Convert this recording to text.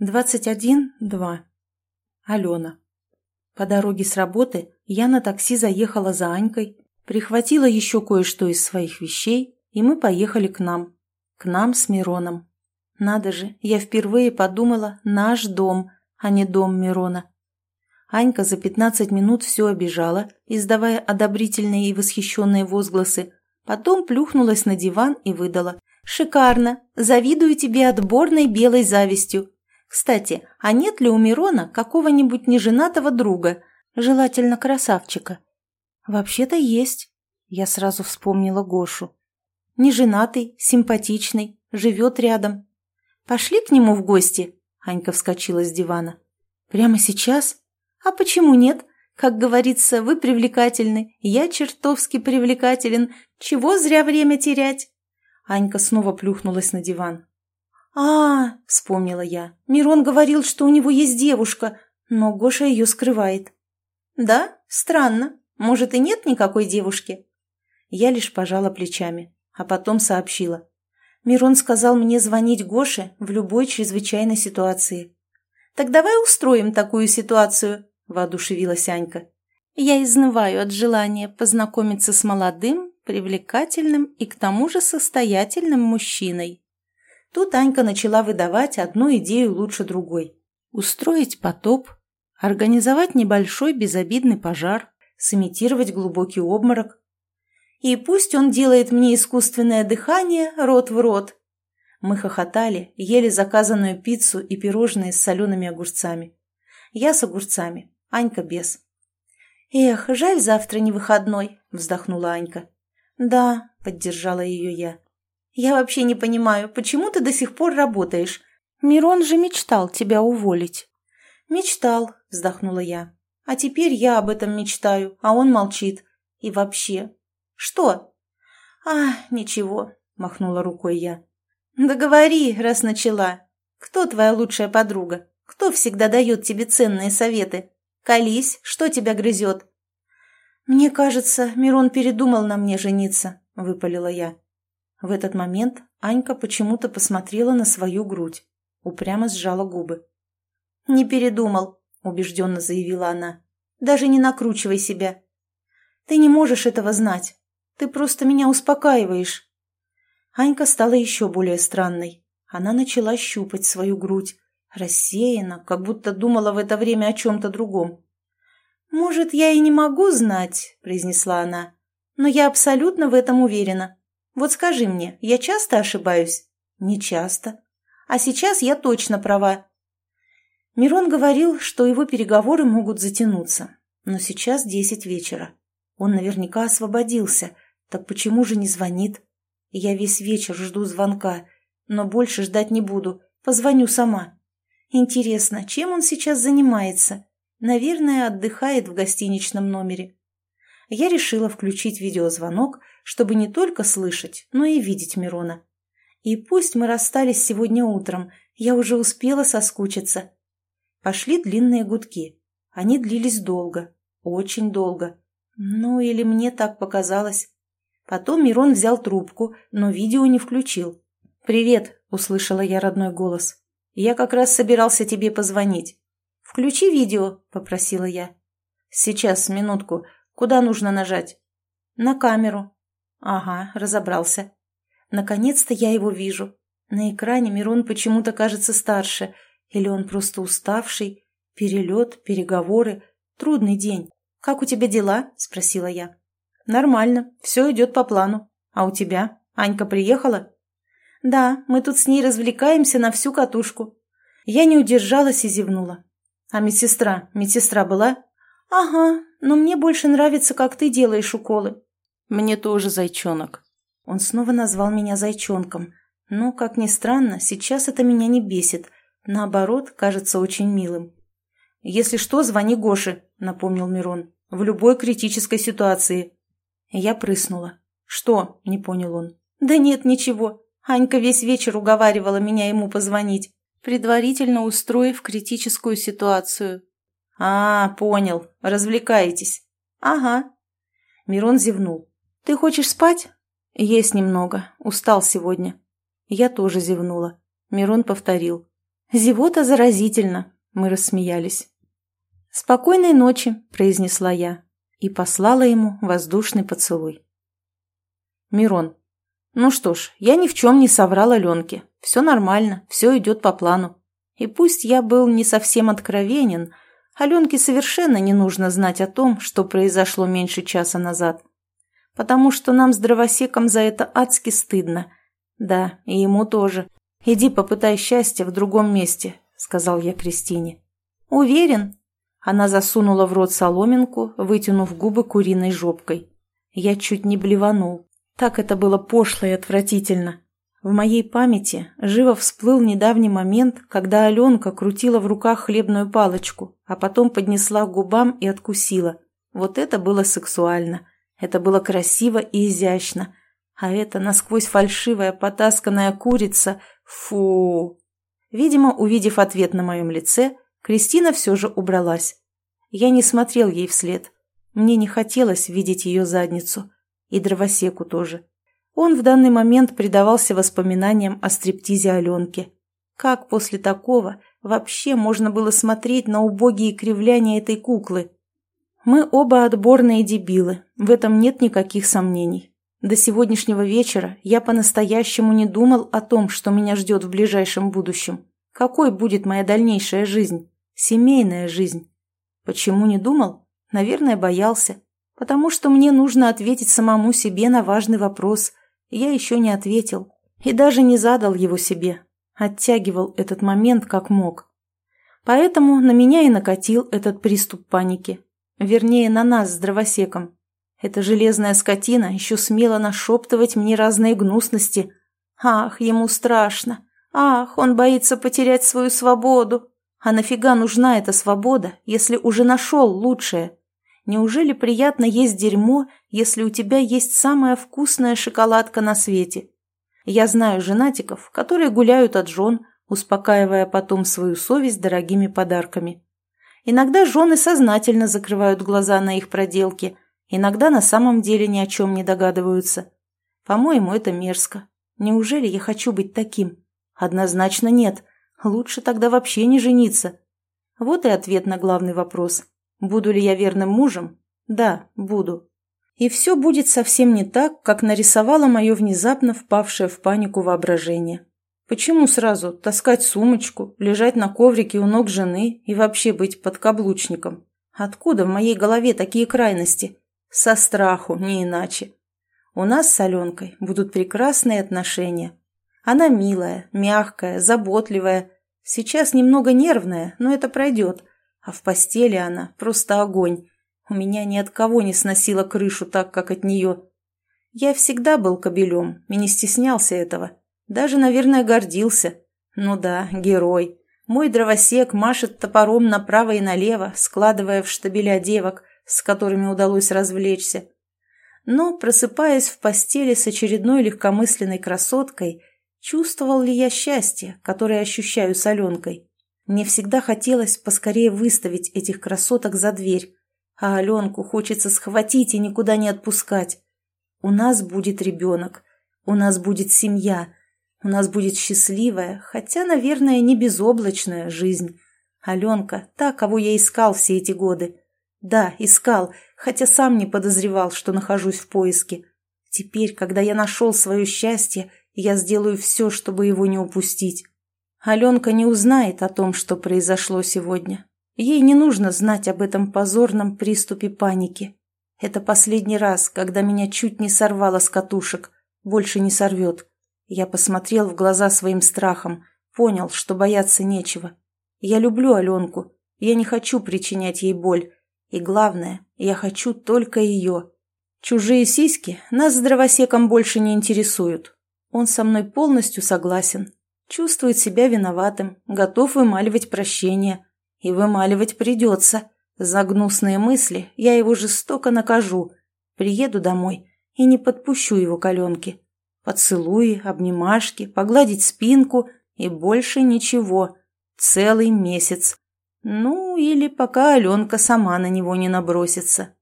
21.2. Алена. По дороге с работы я на такси заехала за Анькой, прихватила еще кое-что из своих вещей, и мы поехали к нам. К нам с Мироном. Надо же, я впервые подумала «наш дом», а не дом Мирона. Анька за 15 минут все обижала, издавая одобрительные и восхищенные возгласы, потом плюхнулась на диван и выдала «Шикарно! Завидую тебе отборной белой завистью. Кстати, а нет ли у Мирона какого-нибудь неженатого друга, желательно красавчика? Вообще-то есть. Я сразу вспомнила Гошу. Неженатый, симпатичный, живет рядом. Пошли к нему в гости? Анька вскочила с дивана. Прямо сейчас? А почему нет? Как говорится, вы привлекательны, я чертовски привлекателен. Чего зря время терять? Анька снова плюхнулась на диван. «А, — вспомнила я, — Мирон говорил, что у него есть девушка, но Гоша ее скрывает». «Да? Странно. Может, и нет никакой девушки?» Я лишь пожала плечами, а потом сообщила. Мирон сказал мне звонить Гоше в любой чрезвычайной ситуации. «Так давай устроим такую ситуацию», — воодушевилась Анька. «Я изнываю от желания познакомиться с молодым, привлекательным и к тому же состоятельным мужчиной». Тут Анька начала выдавать одну идею лучше другой. Устроить потоп, организовать небольшой безобидный пожар, сымитировать глубокий обморок. И пусть он делает мне искусственное дыхание рот в рот. Мы хохотали, ели заказанную пиццу и пирожные с солеными огурцами. Я с огурцами, Анька без. «Эх, жаль, завтра не выходной», — вздохнула Анька. «Да», — поддержала ее я. «Я вообще не понимаю, почему ты до сих пор работаешь? Мирон же мечтал тебя уволить». «Мечтал», — вздохнула я. «А теперь я об этом мечтаю, а он молчит. И вообще...» «Что?» «А, ничего», — махнула рукой я. «Да говори, раз начала. Кто твоя лучшая подруга? Кто всегда дает тебе ценные советы? Колись, что тебя грызет?» «Мне кажется, Мирон передумал на мне жениться», — выпалила я. В этот момент Анька почему-то посмотрела на свою грудь, упрямо сжала губы. «Не передумал», — убежденно заявила она. «Даже не накручивай себя. Ты не можешь этого знать. Ты просто меня успокаиваешь». Анька стала еще более странной. Она начала щупать свою грудь, рассеянно, как будто думала в это время о чем-то другом. «Может, я и не могу знать», — произнесла она, — «но я абсолютно в этом уверена. Вот скажи мне, я часто ошибаюсь? Не часто. А сейчас я точно права. Мирон говорил, что его переговоры могут затянуться. Но сейчас десять вечера. Он наверняка освободился. Так почему же не звонит? Я весь вечер жду звонка, но больше ждать не буду. Позвоню сама. Интересно, чем он сейчас занимается? Наверное, отдыхает в гостиничном номере я решила включить видеозвонок, чтобы не только слышать, но и видеть Мирона. И пусть мы расстались сегодня утром, я уже успела соскучиться. Пошли длинные гудки. Они длились долго, очень долго. Ну, или мне так показалось. Потом Мирон взял трубку, но видео не включил. «Привет», — услышала я родной голос. «Я как раз собирался тебе позвонить». «Включи видео», — попросила я. «Сейчас, минутку. Куда нужно нажать? На камеру. Ага, разобрался. Наконец-то я его вижу. На экране Мирон почему-то кажется старше. Или он просто уставший. Перелет, переговоры. Трудный день. «Как у тебя дела?» – спросила я. «Нормально. Все идет по плану. А у тебя? Анька приехала?» «Да, мы тут с ней развлекаемся на всю катушку». Я не удержалась и зевнула. «А медсестра? Медсестра была?» «Ага, но мне больше нравится, как ты делаешь уколы». «Мне тоже, зайчонок». Он снова назвал меня зайчонком. Но, как ни странно, сейчас это меня не бесит. Наоборот, кажется очень милым. «Если что, звони Гоше», — напомнил Мирон. «В любой критической ситуации». Я прыснула. «Что?» — не понял он. «Да нет, ничего. Анька весь вечер уговаривала меня ему позвонить, предварительно устроив критическую ситуацию. «А, понял. Развлекаетесь». «Ага». Мирон зевнул. «Ты хочешь спать?» «Есть немного. Устал сегодня». Я тоже зевнула. Мирон повторил. Зевота заразительно, мы рассмеялись. «Спокойной ночи», — произнесла я и послала ему воздушный поцелуй. Мирон. Ну что ж, я ни в чем не соврал Аленке. Все нормально, все идет по плану. И пусть я был не совсем откровенен, Аленке совершенно не нужно знать о том, что произошло меньше часа назад. Потому что нам с дровосеком за это адски стыдно. Да, и ему тоже. Иди попытай счастья в другом месте, сказал я Кристине. Уверен? Она засунула в рот соломинку, вытянув губы куриной жопкой. Я чуть не блеванул. Так это было пошло и отвратительно. В моей памяти живо всплыл недавний момент, когда Аленка крутила в руках хлебную палочку, а потом поднесла к губам и откусила. Вот это было сексуально. Это было красиво и изящно. А это насквозь фальшивая потасканная курица. Фу! Видимо, увидев ответ на моем лице, Кристина все же убралась. Я не смотрел ей вслед. Мне не хотелось видеть ее задницу. И дровосеку тоже. Он в данный момент предавался воспоминаниям о стриптизе Аленки. Как после такого вообще можно было смотреть на убогие кривляния этой куклы? Мы оба отборные дебилы, в этом нет никаких сомнений. До сегодняшнего вечера я по-настоящему не думал о том, что меня ждет в ближайшем будущем. Какой будет моя дальнейшая жизнь? Семейная жизнь. Почему не думал? Наверное, боялся. Потому что мне нужно ответить самому себе на важный вопрос. Я еще не ответил. И даже не задал его себе. Оттягивал этот момент как мог. Поэтому на меня и накатил этот приступ паники. Вернее, на нас с дровосеком. Эта железная скотина еще смела нашептывать мне разные гнусности. Ах, ему страшно. Ах, он боится потерять свою свободу. А нафига нужна эта свобода, если уже нашел лучшее? Неужели приятно есть дерьмо, если у тебя есть самая вкусная шоколадка на свете? Я знаю женатиков, которые гуляют от жен, успокаивая потом свою совесть дорогими подарками. Иногда жены сознательно закрывают глаза на их проделки, иногда на самом деле ни о чем не догадываются. По-моему, это мерзко. Неужели я хочу быть таким? Однозначно нет. Лучше тогда вообще не жениться. Вот и ответ на главный вопрос. Буду ли я верным мужем? Да, буду. И все будет совсем не так, как нарисовало мое внезапно впавшее в панику воображение. Почему сразу таскать сумочку, лежать на коврике у ног жены и вообще быть подкаблучником? Откуда в моей голове такие крайности? Со страху, не иначе. У нас с Аленкой будут прекрасные отношения. Она милая, мягкая, заботливая. Сейчас немного нервная, но это пройдет. А в постели она просто огонь. У меня ни от кого не сносила крышу так, как от нее. Я всегда был кобелем и не стеснялся этого. Даже, наверное, гордился. Ну да, герой. Мой дровосек машет топором направо и налево, складывая в штабеля девок, с которыми удалось развлечься. Но, просыпаясь в постели с очередной легкомысленной красоткой, чувствовал ли я счастье, которое ощущаю с Аленкой? Мне всегда хотелось поскорее выставить этих красоток за дверь, а Аленку хочется схватить и никуда не отпускать. У нас будет ребенок, у нас будет семья, у нас будет счастливая, хотя, наверное, не безоблачная жизнь. Аленка, та, кого я искал все эти годы. Да, искал, хотя сам не подозревал, что нахожусь в поиске. Теперь, когда я нашел свое счастье, я сделаю все, чтобы его не упустить. Аленка не узнает о том, что произошло сегодня. Ей не нужно знать об этом позорном приступе паники. Это последний раз, когда меня чуть не сорвало с катушек. Больше не сорвет. Я посмотрел в глаза своим страхом, понял, что бояться нечего. Я люблю Аленку, я не хочу причинять ей боль. И главное, я хочу только ее. Чужие сиськи нас с больше не интересуют. Он со мной полностью согласен, Чувствует себя виноватым, готов вымаливать прощение. И вымаливать придется. За гнусные мысли я его жестоко накажу. Приеду домой и не подпущу его коленки. Поцелуи, обнимашки, погладить спинку и больше ничего. Целый месяц. Ну, или пока Аленка сама на него не набросится.